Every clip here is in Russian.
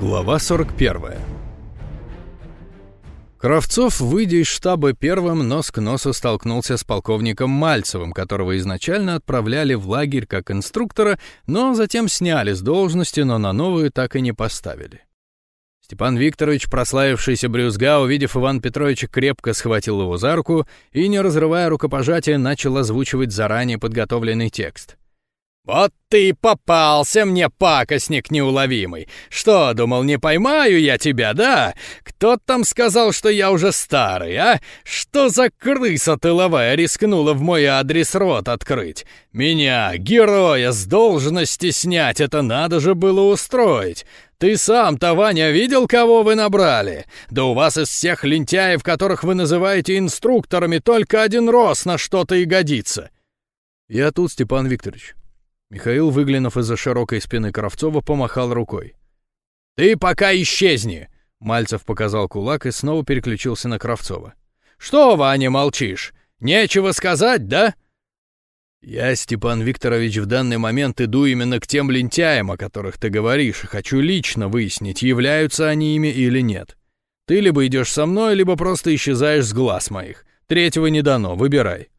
Глава 41 Кравцов, выйдя из штаба первым, нос к носу столкнулся с полковником Мальцевым, которого изначально отправляли в лагерь как инструктора, но затем сняли с должности, но на новую так и не поставили. Степан Викторович, прославившийся брюзга, увидев Ивана Петровича, крепко схватил его за руку и, не разрывая рукопожатия, начал озвучивать заранее подготовленный текст — «Вот ты и попался мне, пакостник неуловимый! Что, думал, не поймаю я тебя, да? Кто там сказал, что я уже старый, а? Что за крыса тыловая рискнула в мой адрес рот открыть? Меня, героя, с должности снять, это надо же было устроить!» Ты сам-то, Ваня, видел, кого вы набрали? Да у вас из всех лентяев, которых вы называете инструкторами, только один рос на что-то и годится. Я тут, Степан Викторович. Михаил, выглянув из-за широкой спины Кравцова, помахал рукой. «Ты пока исчезни!» Мальцев показал кулак и снова переключился на Кравцова. «Что, Ваня, молчишь? Нечего сказать, да?» «Я, Степан Викторович, в данный момент иду именно к тем лентяям, о которых ты говоришь, и хочу лично выяснить, являются они ими или нет. Ты либо идешь со мной, либо просто исчезаешь с глаз моих. Третьего не дано, выбирай».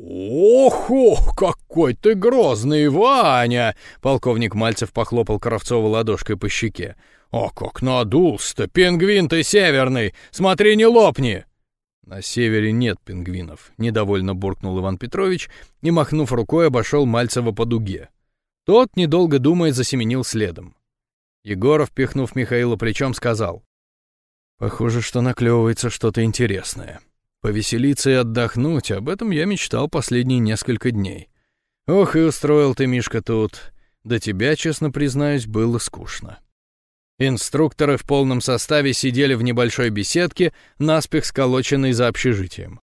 «Ох, какой ты грозный, Ваня!» Полковник Мальцев похлопал Кравцова ладошкой по щеке. «О, как надулся-то! Пингвин ты северный! Смотри, не лопни!» «На севере нет пингвинов», — недовольно буркнул Иван Петрович и, махнув рукой, обошел Мальцева по дуге. Тот, недолго думая, засеменил следом. Егоров, пихнув Михаила плечом, сказал. «Похоже, что наклевывается что-то интересное». Повеселиться и отдохнуть, об этом я мечтал последние несколько дней. Ох, и устроил ты, Мишка, тут. До тебя, честно признаюсь, было скучно. Инструкторы в полном составе сидели в небольшой беседке, наспех сколоченной за общежитием.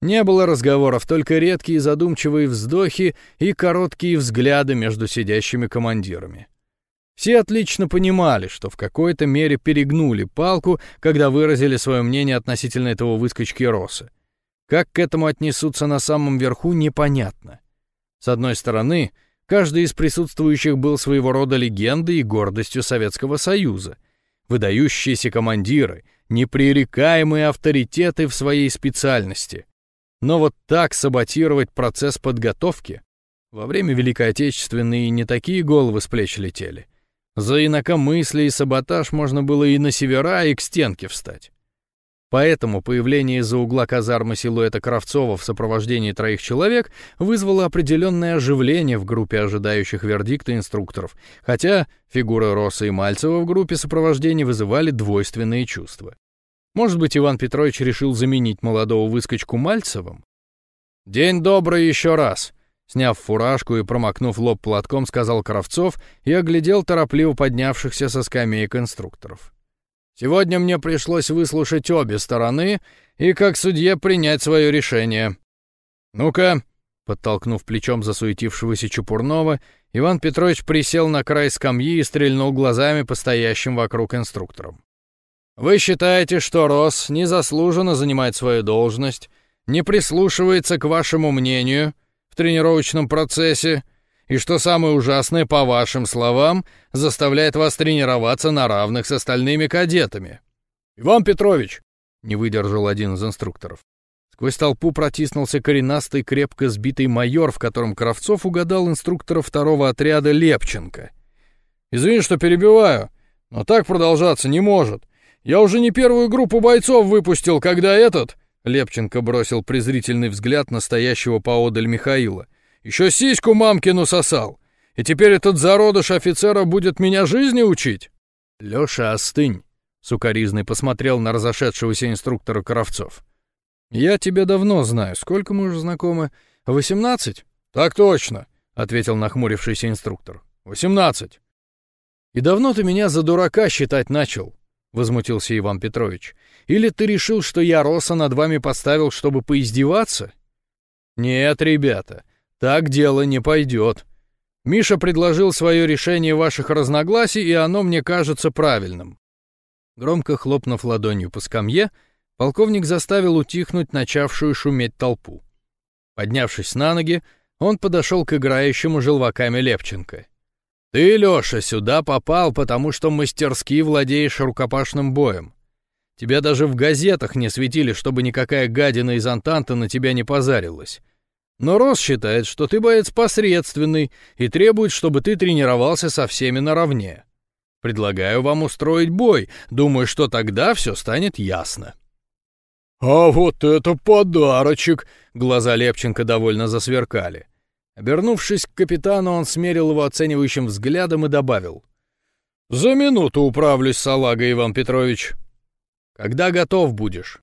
Не было разговоров, только редкие задумчивые вздохи и короткие взгляды между сидящими командирами. Все отлично понимали, что в какой-то мере перегнули палку, когда выразили свое мнение относительно этого выскочки Росы. Как к этому отнесутся на самом верху, непонятно. С одной стороны, каждый из присутствующих был своего рода легендой и гордостью Советского Союза. Выдающиеся командиры, непререкаемые авторитеты в своей специальности. Но вот так саботировать процесс подготовки? Во время Великой Отечественной не такие головы с плеч летели — за инакомыслие и саботаж можно было и на севера, и к стенке встать. Поэтому появление из-за угла казармы силуэта Кравцова в сопровождении троих человек вызвало определенное оживление в группе ожидающих вердикта инструкторов, хотя фигуры Росса и Мальцева в группе сопровождения вызывали двойственные чувства. Может быть, Иван Петрович решил заменить молодого выскочку Мальцевым? «День добрый еще раз!» Сняв фуражку и промокнув лоб платком, сказал Кравцов и оглядел торопливо поднявшихся со скамеек инструкторов. «Сегодня мне пришлось выслушать обе стороны и, как судье, принять свое решение. Ну-ка!» Подтолкнув плечом засуетившегося Чупурнова, Иван Петрович присел на край скамьи и стрельнул глазами по стоящим вокруг инструкторам. «Вы считаете, что Рос незаслуженно занимает свою должность, не прислушивается к вашему мнению?» Тренировочном процессе, и что самое ужасное, по вашим словам, заставляет вас тренироваться на равных с остальными кадетами. Иван Петрович, не выдержал один из инструкторов. Сквозь толпу протиснулся коренастый, крепко сбитый майор, в котором Кравцов угадал инструктора второго отряда Лепченко. «Извини, что перебиваю, но так продолжаться не может. Я уже не первую группу бойцов выпустил, когда этот...» Лепченко бросил презрительный взгляд на стоящего поодаль Михаила. «Еще сиську мамкину сосал! И теперь этот зародыш офицера будет меня жизни учить?» «Леша, остынь!» — сукоризный посмотрел на разошедшегося инструктора Кравцов. «Я тебя давно знаю. Сколько мы уже знакомы? Восемнадцать?» «Так точно!» — ответил нахмурившийся инструктор. «Восемнадцать!» «И давно ты меня за дурака считать начал?» — возмутился Иван Петрович. «Или ты решил, что я Роса над вами поставил, чтобы поиздеваться?» «Нет, ребята, так дело не пойдет. Миша предложил свое решение ваших разногласий, и оно мне кажется правильным». Громко хлопнув ладонью по скамье, полковник заставил утихнуть начавшую шуметь толпу. Поднявшись на ноги, он подошел к играющему желваками Лепченко. Ты, Лёша, сюда попал, потому что мастерски владеешь рукопашным боем. Тебя даже в газетах не светили, чтобы никакая гадина из Антанта на тебя не позарилась. Но Рос считает, что ты боец посредственный и требует, чтобы ты тренировался со всеми наравне. Предлагаю вам устроить бой, думаю, что тогда все станет ясно». «А вот это подарочек!» — глаза Лепченко довольно засверкали. Обернувшись к капитану, он смерил его оценивающим взглядом и добавил. «За минуту управлюсь, салага Иван Петрович. Когда готов будешь?»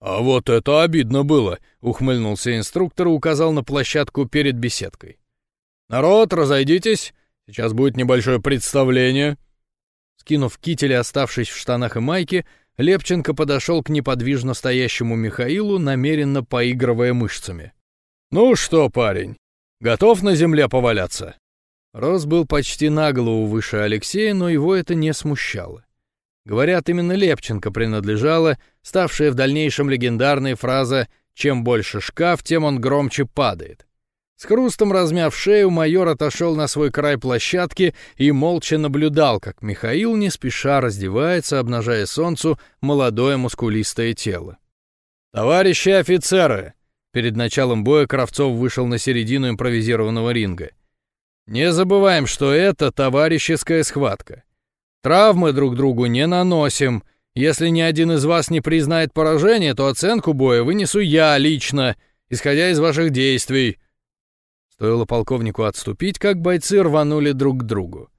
«А вот это обидно было!» — ухмыльнулся инструктор и указал на площадку перед беседкой. «Народ, разойдитесь! Сейчас будет небольшое представление!» Скинув китель и оставшись в штанах и майке, Лепченко подошел к неподвижно стоящему Михаилу, намеренно поигрывая мышцами. «Ну что, парень, готов на земле поваляться?» Рос был почти на голову выше Алексея, но его это не смущало. Говорят, именно Лепченко принадлежала, ставшая в дальнейшем легендарной фраза «Чем больше шкаф, тем он громче падает». С хрустом размяв шею, майор отошел на свой край площадки и молча наблюдал, как Михаил не спеша раздевается, обнажая солнцу молодое мускулистое тело. «Товарищи офицеры!» Перед началом боя Кравцов вышел на середину импровизированного ринга. «Не забываем, что это товарищеская схватка. Травмы друг другу не наносим. Если ни один из вас не признает поражение, то оценку боя вынесу я лично, исходя из ваших действий». Стоило полковнику отступить, как бойцы рванули друг к другу.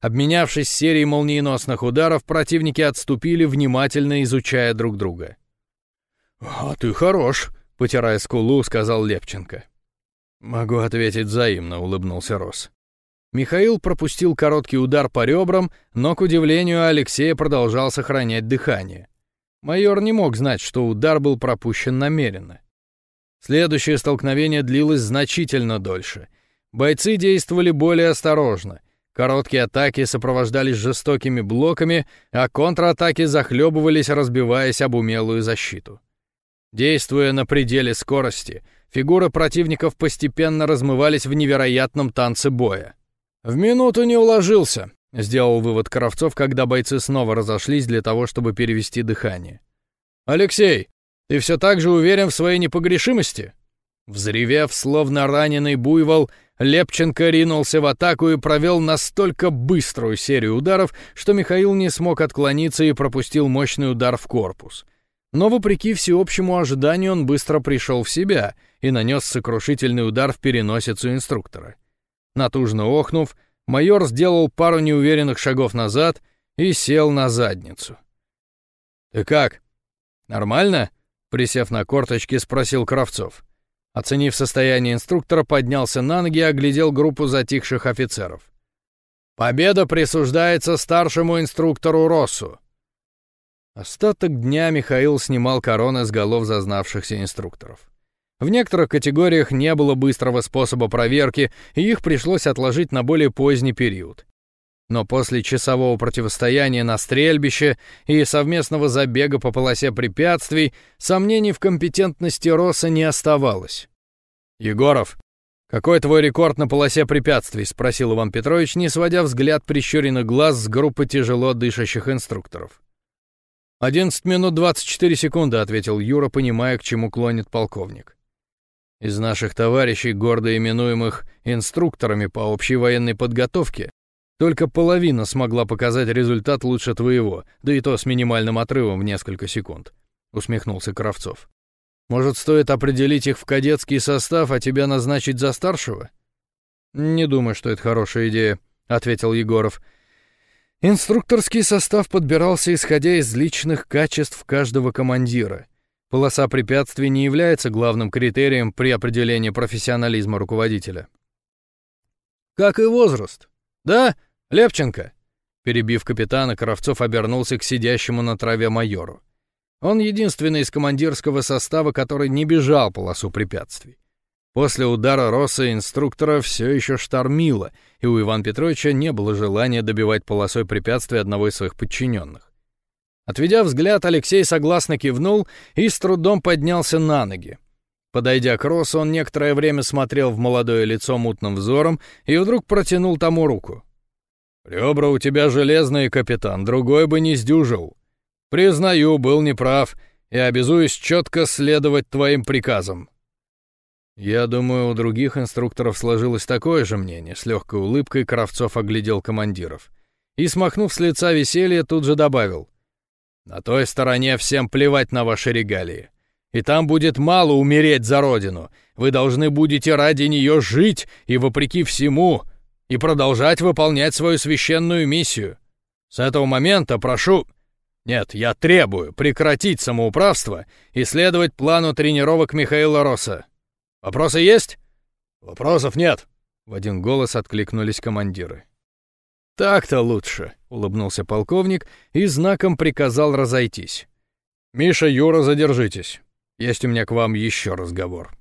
Обменявшись серией молниеносных ударов, противники отступили, внимательно изучая друг друга. «А ты хорош», — потирая скулу, сказал Лепченко. «Могу ответить взаимно», — улыбнулся Рос. Михаил пропустил короткий удар по ребрам, но, к удивлению, Алексея продолжал сохранять дыхание. Майор не мог знать, что удар был пропущен намеренно. Следующее столкновение длилось значительно дольше. Бойцы действовали более осторожно. Короткие атаки сопровождались жестокими блоками, а контратаки захлебывались, разбиваясь об умелую защиту. Действуя на пределе скорости, фигуры противников постепенно размывались в невероятном танце боя. «В минуту не уложился», — сделал вывод Кравцов, когда бойцы снова разошлись для того, чтобы перевести дыхание. «Алексей, ты все так же уверен в своей непогрешимости?» Взревев, словно раненый буйвол, Лепченко ринулся в атаку и провел настолько быструю серию ударов, что Михаил не смог отклониться и пропустил мощный удар в корпус. Но, вопреки всеобщему ожиданию, он быстро пришел в себя и нанес сокрушительный удар в переносицу инструктора. Натужно охнув, майор сделал пару неуверенных шагов назад и сел на задницу. «Ты как? Нормально?» Присев на корточки, спросил Кравцов. Оценив состояние инструктора, поднялся на ноги и оглядел группу затихших офицеров. «Победа присуждается старшему инструктору Россу». Остаток дня Михаил снимал короны с голов зазнавшихся инструкторов. В некоторых категориях не было быстрого способа проверки, и их пришлось отложить на более поздний период. Но после часового противостояния на стрельбище и совместного забега по полосе препятствий сомнений в компетентности Росса не оставалось. «Егоров, какой твой рекорд на полосе препятствий?» — спросил Иван Петрович, не сводя взгляд прищуренных глаз с группы тяжело дышащих инструкторов. «Одиннадцать минут двадцать четыре секунды», — ответил Юра, понимая, к чему клонит полковник. «Из наших товарищей, гордо именуемых инструкторами по общей военной подготовке, только половина смогла показать результат лучше твоего, да и то с минимальным отрывом в несколько секунд», — усмехнулся Кравцов. «Может, стоит определить их в кадетский состав, а тебя назначить за старшего?» «Не думаю, что это хорошая идея», — ответил Егоров. «Инструкторский состав подбирался, исходя из личных качеств каждого командира. Полоса препятствий не является главным критерием при определении профессионализма руководителя». «Как и возраст. Да, «Лепченко!» Перебив капитана, Кравцов обернулся к сидящему на траве майору. Он единственный из командирского состава, который не бежал полосу препятствий. После удара Росса инструктора все еще штормило, и у Ивана Петровича не было желания добивать полосой препятствий одного из своих подчиненных. Отведя взгляд, Алексей согласно кивнул и с трудом поднялся на ноги. Подойдя к Россу, он некоторое время смотрел в молодое лицо мутным взором и вдруг протянул тому руку. Ребра у тебя железные, капитан, другой бы не сдюжил. Признаю, был неправ и обязуюсь четко следовать твоим приказам. Я думаю, у других инструкторов сложилось такое же мнение. С легкой улыбкой Кравцов оглядел командиров. И, смахнув с лица веселье, тут же добавил. На той стороне всем плевать на ваши регалии. И там будет мало умереть за родину. Вы должны будете ради нее жить и, вопреки всему, и продолжать выполнять свою священную миссию. С этого момента прошу... Нет, я требую прекратить самоуправство и следовать плану тренировок Михаила Росса. Вопросы есть? Вопросов нет. В один голос откликнулись командиры. «Так-то лучше», — улыбнулся полковник и знаком приказал разойтись. «Миша, Юра, задержитесь. Есть у меня к вам еще разговор».